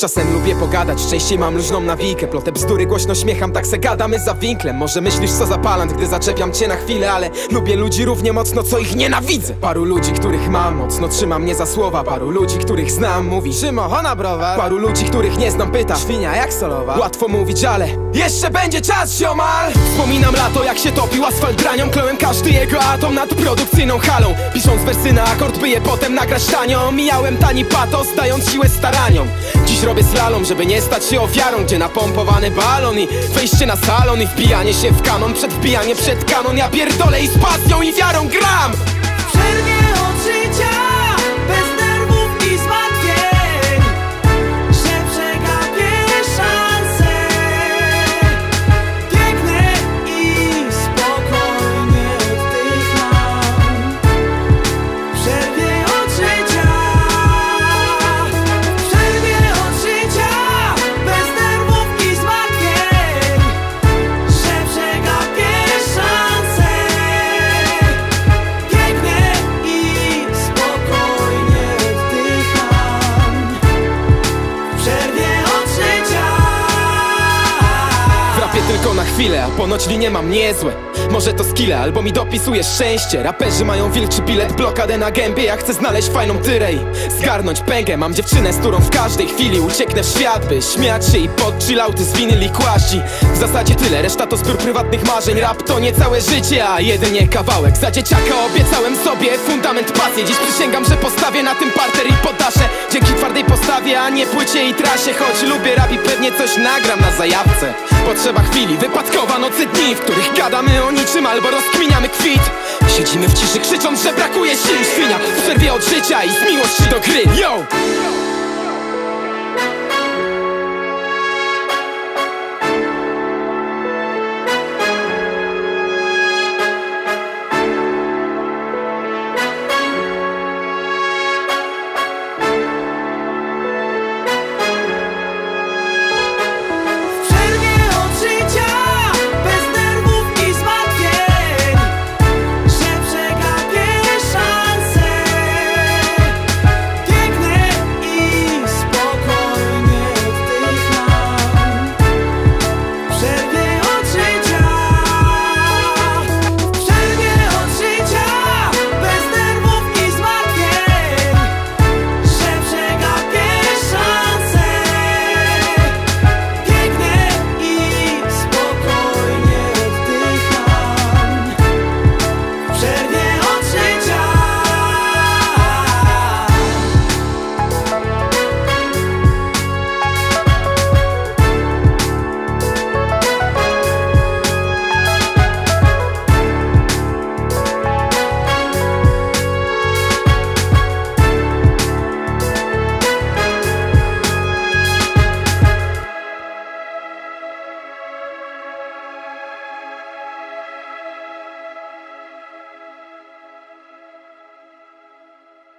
Czasem lubię pogadać, częściej mam luźną nawikę Plotę bzdury głośno śmiecham, tak se gadamy za winklem. Może myślisz co za palant, gdy zaczepiam cię na chwilę Ale lubię ludzi równie mocno, co ich nienawidzę. Paru ludzi, których mam, mocno trzyma mnie za słowa. Paru ludzi, których znam, mówi Szymo, ona browar. Paru ludzi, których nie znam, pyta Świnia, jak solowa? Łatwo mówić, ale jeszcze będzie czas, ziomal. Wspominam lato, jak się topił asfalt branią. Klołem każdy jego atom nad produkcyjną halą. Pisząc wersy na akord, by je potem nagrać tanio. Mijałem tani patos, dając siłę staraniom. Dziś robię slalom, żeby nie stać się ofiarą Gdzie napompowany balon i wejście na salon I wbijanie się w kanon, przed wbijaniem przed kanon. Ja pierdolę i z pasją i wiarą gram chwilę, a ponoć linie mam niezłe Może to skille, albo mi dopisuje szczęście. Raperzy mają wilczy bilet, blokadę na gębie. Ja chcę znaleźć fajną tyrę i zgarnąć pęgę. Mam dziewczynę, z którą w każdej chwili ucieknę w świat By śmiać się i pod z winyl i kłaści W zasadzie tyle, reszta to zbiór prywatnych marzeń. Rap to nie całe życie, a jedynie kawałek. Za dzieciaka obiecałem sobie fundament pasji. Dziś przysięgam, że postawię na tym parter i podaszę. Dzięki twardej postawie, a nie płycie i trasie. Choć lubię rap i pewnie coś nagram na zajawce Potrzeba chwili, wypadkowa nocy dni W których gadamy o niczym albo rozkminiamy kwit. Siedzimy w ciszy krzycząc, że brakuje sił. Świnia w przerwie od życia i z miłości do gry. Yo!